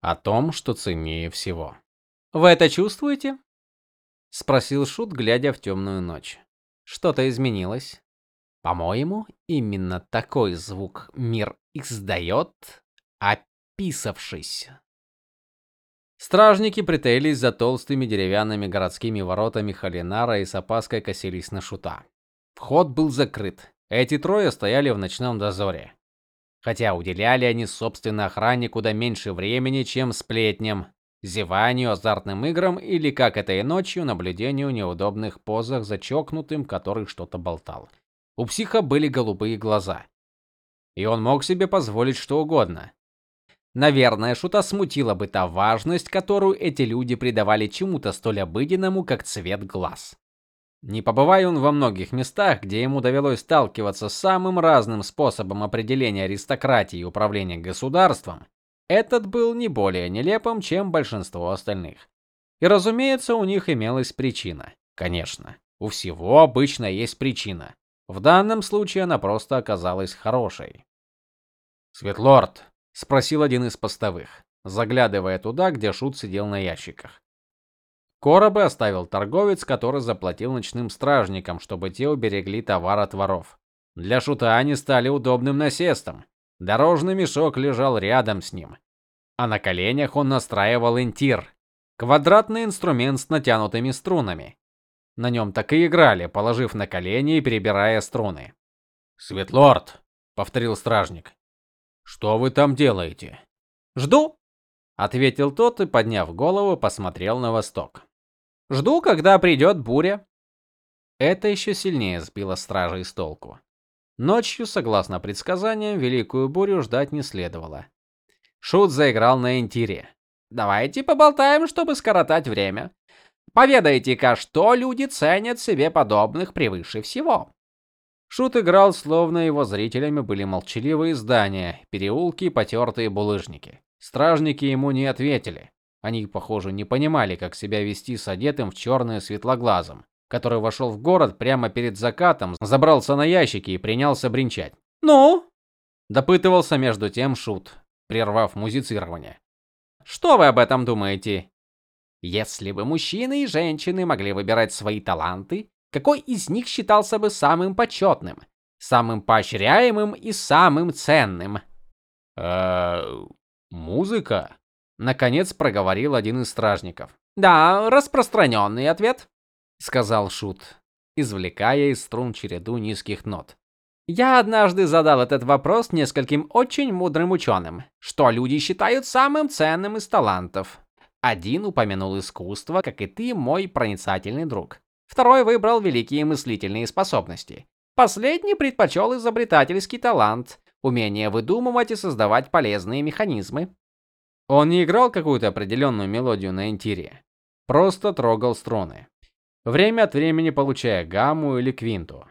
о том, что ценнее всего. Вы это чувствуете? спросил шут, глядя в темную ночь. Что-то изменилось? По-моему, именно такой звук мир издает, описавшись. Стражники притаились за толстыми деревянными городскими воротами Халинара и с опаской косились на шута. Вход был закрыт. Эти трое стояли в ночном дозоре. Хотя уделяли они собственно охране куда меньше времени, чем сплетням, зеванию, азартным играм или, как это и ночью, наблюдению неудобных позах за чокнутым, который что-то болтал. У психа были голубые глаза. И он мог себе позволить что угодно. Наверное, шута смутила бы та важность, которую эти люди придавали чему-то столь обыденному, как цвет глаз. Не побывая он во многих местах, где ему довелось сталкиваться с самым разным способом определения аристократии и управления государством, этот был не более нелепым, чем большинство остальных. И, разумеется, у них имелась причина. Конечно, у всего обычно есть причина. В данном случае она просто оказалась хорошей. "Светлорд", спросил один из постовых, заглядывая туда, где шут сидел на ящиках. Коробы оставил торговец, который заплатил ночным стражникам, чтобы те уберегли товар от воров. Для шута они стали удобным насестом. Дорожный мешок лежал рядом с ним, а на коленях он настраивал интир, квадратный инструмент с натянутыми струнами. На нем так и играли, положив на колени и перебирая струны. "Светлорд", повторил стражник. "Что вы там делаете?" "Жду", ответил тот и, подняв голову, посмотрел на восток. "Жду, когда придет буря". Это еще сильнее сбило стражей с толку. Ночью, согласно предсказаниям, великую бурю ждать не следовало. Шут заиграл на интире. Давайте поболтаем, чтобы скоротать время. Поведайте-ка, что люди ценят себе подобных превыше всего. Шут играл, словно его зрителями были молчаливые здания, переулки потертые булыжники. Стражники ему не ответили. Они, похоже, не понимали, как себя вести с одетым в черное светлоглазом, который вошел в город прямо перед закатом, забрался на ящики и принялся бренчать. "Ну?" допытывался между тем шут, прервав музицирование. Что вы об этом думаете? Если бы мужчины и женщины могли выбирать свои таланты, какой из них считался бы самым почетным, самым поощряемым и самым ценным? Э, музыка, наконец проговорил один из стражников. Да, распространенный ответ, сказал шут, извлекая из струн череду низких нот. Я однажды задал этот вопрос нескольким очень мудрым ученым, что люди считают самым ценным из талантов. Один упомянул искусство, как и ты, мой проницательный друг. Второй выбрал великие мыслительные способности. Последний предпочел изобретательский талант, умение выдумывать и создавать полезные механизмы. Он не играл какую-то определенную мелодию на интире, просто трогал струны, время от времени получая гамму или квинту.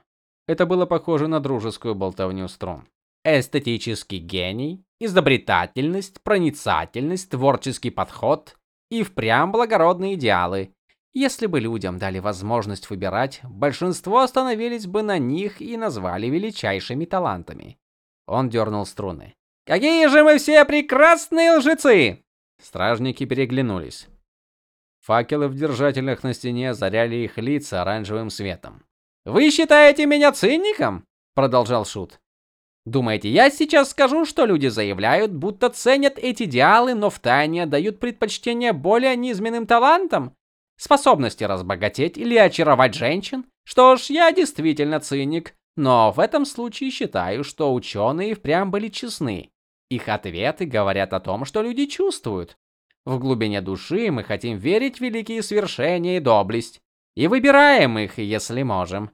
Это было похоже на дружескую болтовню струн. Эстетический гений, изобретательность, проницательность, творческий подход и впрямь благородные идеалы. Если бы людям дали возможность выбирать, большинство остановились бы на них и назвали величайшими талантами. Он дернул струны. Какие же мы все прекрасные лжецы! Стражники переглянулись. Факелы в держателях на стене озаряли их лица оранжевым светом. Вы считаете меня циником? продолжал шут. Думаете, я сейчас скажу, что люди заявляют, будто ценят эти идеалы, но втайне дают предпочтение более низменным талантам, способности разбогатеть или очаровать женщин? Что ж, я действительно циник, но в этом случае считаю, что ученые впрямь были честны. Их ответы говорят о том, что люди чувствуют. В глубине души мы хотим верить в великие свершения и доблесть, и выбираем их, если можем.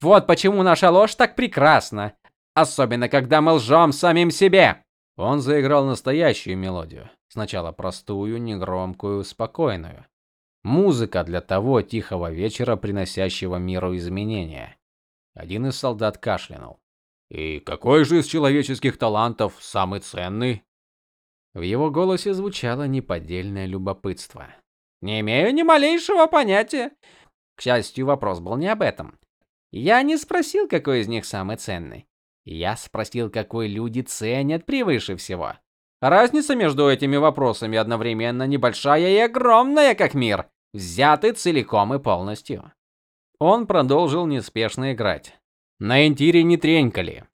Вот почему наша ложь так прекрасна особенно когда мы лжем самим себе. Он заиграл настоящую мелодию, сначала простую, негромкую, спокойную. Музыка для того тихого вечера, приносящего миру изменения. Один из солдат кашлянул. И какой же из человеческих талантов самый ценный? В его голосе звучало неподдельное любопытство. Не имею ни малейшего понятия. К счастью, вопрос был не об этом. Я не спросил, какой из них самый ценный. Я спросил, какой люди ценят превыше всего. Разница между этими вопросами одновременно небольшая и огромная, как мир, взяты целиком и полностью. Он продолжил неспешно играть. На интире не тренькали.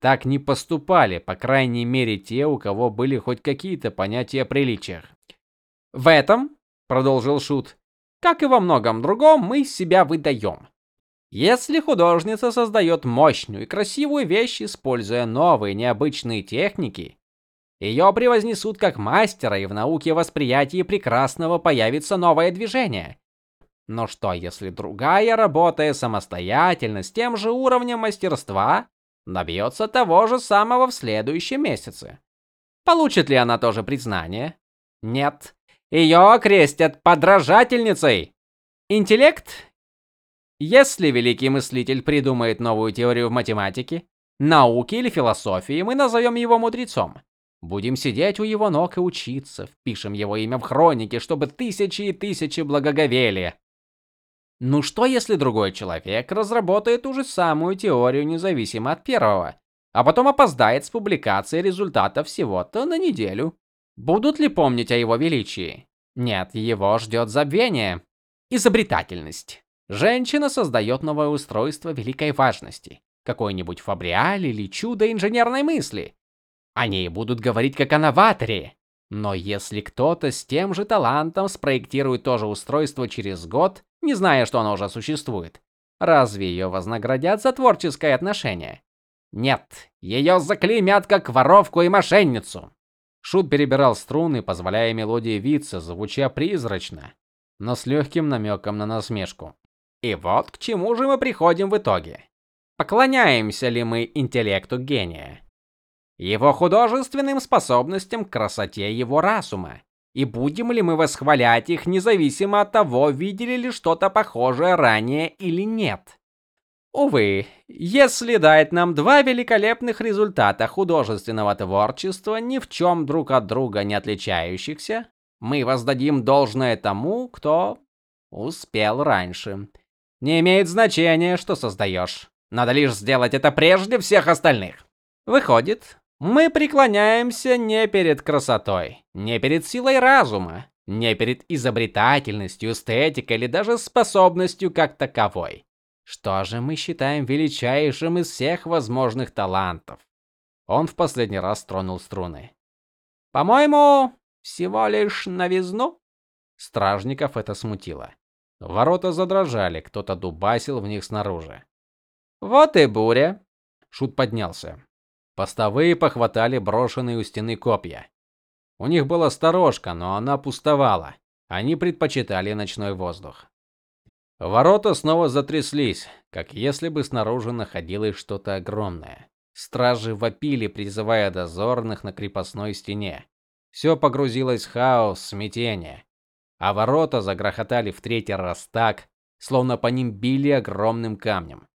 Так не поступали, по крайней мере, те, у кого были хоть какие-то понятия о приличиях. В этом, продолжил шут, как и во многом другом, мы себя выдаем. Если художница создает мощную и красивую вещь, используя новые необычные техники, ее превознесут как мастера, и в науке восприятия прекрасного появится новое движение. Но что, если другая, работая самостоятельно с тем же уровнем мастерства, добьется того же самого в следующем месяце? Получит ли она тоже признание? Нет. Ее окрестят подражательницей. Интеллект? Если великий мыслитель придумает новую теорию в математике, науке или философии, мы назовем его мудрецом. Будем сидеть у его ног и учиться, впишем его имя в хроники, чтобы тысячи и тысячи благоговели. Ну что, если другой человек разработает ту же самую теорию независимо от первого, а потом опоздает с публикацией результатов всего-то на неделю? Будут ли помнить о его величии? Нет, его ждет забвение. Изобретательность. Женщина создает новое устройство великой важности, какой-нибудь фабриаль или чудо инженерной мысли. О ней будут говорить как о новаторе. Но если кто-то с тем же талантом спроектирует то же устройство через год, не зная, что оно уже существует, разве ее вознаградят за творческое отношение? Нет, ее заклеймят как воровку и мошенницу. Шут перебирал струны, позволяя мелодии виться, звуча призрачно, но с легким намеком на насмешку. И вот к чему же мы приходим в итоге? Поклоняемся ли мы интеллекту гения? его художественным способностям, красоте его разума. И будем ли мы восхвалять их независимо от того, видели ли что-то похожее ранее или нет? Увы, если дать нам два великолепных результата художественного творчества, ни в чем друг от друга не отличающихся, мы воздадим должное тому, кто успел раньше. Не имеет значения, что создаешь. Надо лишь сделать это прежде всех остальных. Выходит, мы преклоняемся не перед красотой, не перед силой разума, не перед изобретательностью, эстетикой или даже способностью как таковой. Что же мы считаем величайшим из всех возможных талантов? Он в последний раз тронул струны. По-моему, всего лишь новизну. Стражников это смутило. Ворота задрожали, кто-то дубасил в них снаружи. Вот и буря. Шут поднялся. Постовые похватали брошенные у стены копья. У них была сторожка, но она пустовала. Они предпочитали ночной воздух. Ворота снова затряслись, как если бы снаружи находилось что-то огромное. Стражи вопили, призывая дозорных на крепостной стене. Все погрузилось в хаос, смятение. А ворота загрохотали в третий раз так, словно по ним били огромным камнем.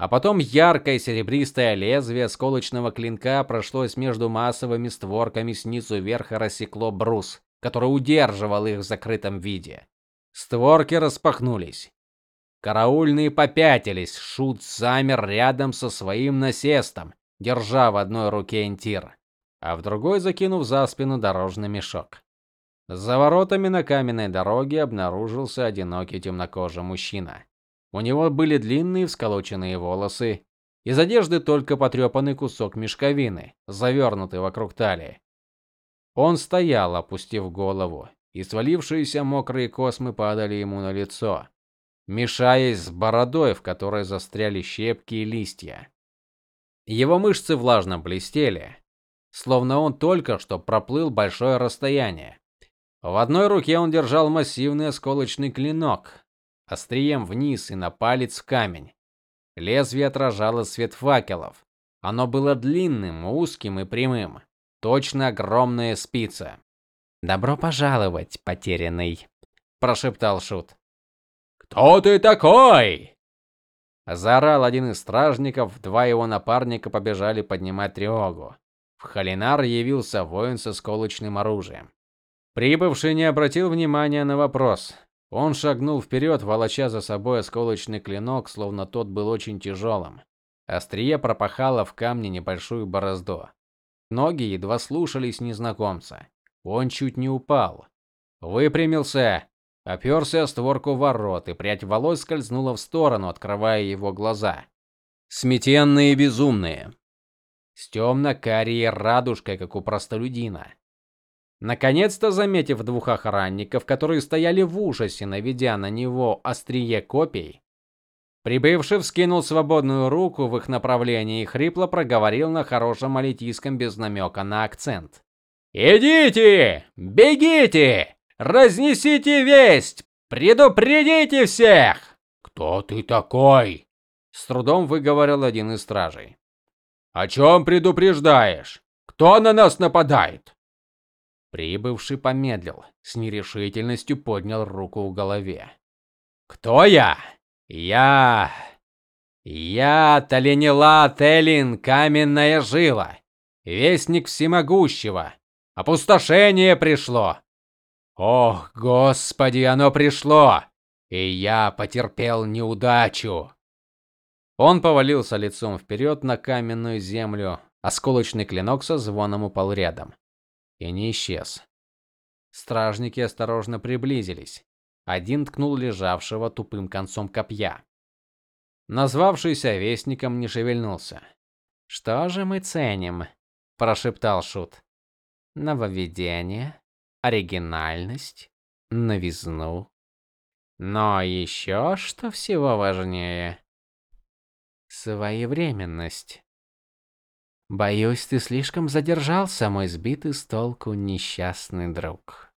А потом яркое серебристое лезвие сколочного клинка прошлось между массовыми створками снизу вверх и рассекло брус, который удерживал их в закрытом виде. Створки распахнулись. Караульные попятились, шут замер рядом со своим насестом, держа в одной руке интир, а в другой закинув за спину дорожный мешок. За воротами на каменной дороге обнаружился одинокий темнокожий мужчина. У него были длинные всколоченные волосы, из одежды только потрепанный кусок мешковины, завернутый вокруг талии. Он стоял, опустив голову, и свалившиеся мокрые космы падали ему на лицо, мешаясь с бородой, в которой застряли щепки и листья. Его мышцы влажно блестели, словно он только что проплыл большое расстояние. В одной руке он держал массивный осколочный клинок, острием вниз и на палец в камень. Лезвие отражало свет факелов. Оно было длинным, узким и прямым, точно огромная спица. "Добро пожаловать, потерянный", прошептал шут. "Кто ты такой?" заорал один из стражников, два его напарника побежали поднимать тревогу. В Халинар явился воин со сколочным оружием. Прибывший не обратил внимания на вопрос. Он шагнул вперед, волоча за собой осколочный клинок, словно тот был очень тяжелым. Острие пропахало в камне небольшую борозду. Ноги едва слушались незнакомца. Он чуть не упал. Выпрямился, оперся о створку ворот, и прядь волос скользнула в сторону, открывая его глаза. Сметенные и безумные. С темно-карией радужкой, как у простолюдина. Наконец-то заметив двух охранников, которые стояли в ужасе, наведя на него острие копий, прибывший вскинул свободную руку в их направлении и хрипло проговорил на хорошем малитийском без намека на акцент. «Идите! Бегите! Разнесите весть! Предупредите всех!» «Кто ты такой?» С трудом выговорил один из стражей. «О чем предупреждаешь? Кто на нас нападает?» Прибывший помедлил, с нерешительностью поднял руку в голове. Кто я? Я я Таленила Телин, каменная жила, вестник всемогущего. Опустошение пришло. Ох, господи, оно пришло, и я потерпел неудачу. Он повалился лицом вперед на каменную землю, осколочный клинок со звоном упал рядом и не исчез. Стражники осторожно приблизились. Один ткнул лежавшего тупым концом копья. Назвавшийся вестником не шевельнулся. "Что же мы ценим?" прошептал шут. "Нововведение, оригинальность, новизну, но еще что всего важнее своевременность. Боюсь, ты слишком задержался, мой сбитый с толку несчастный друг.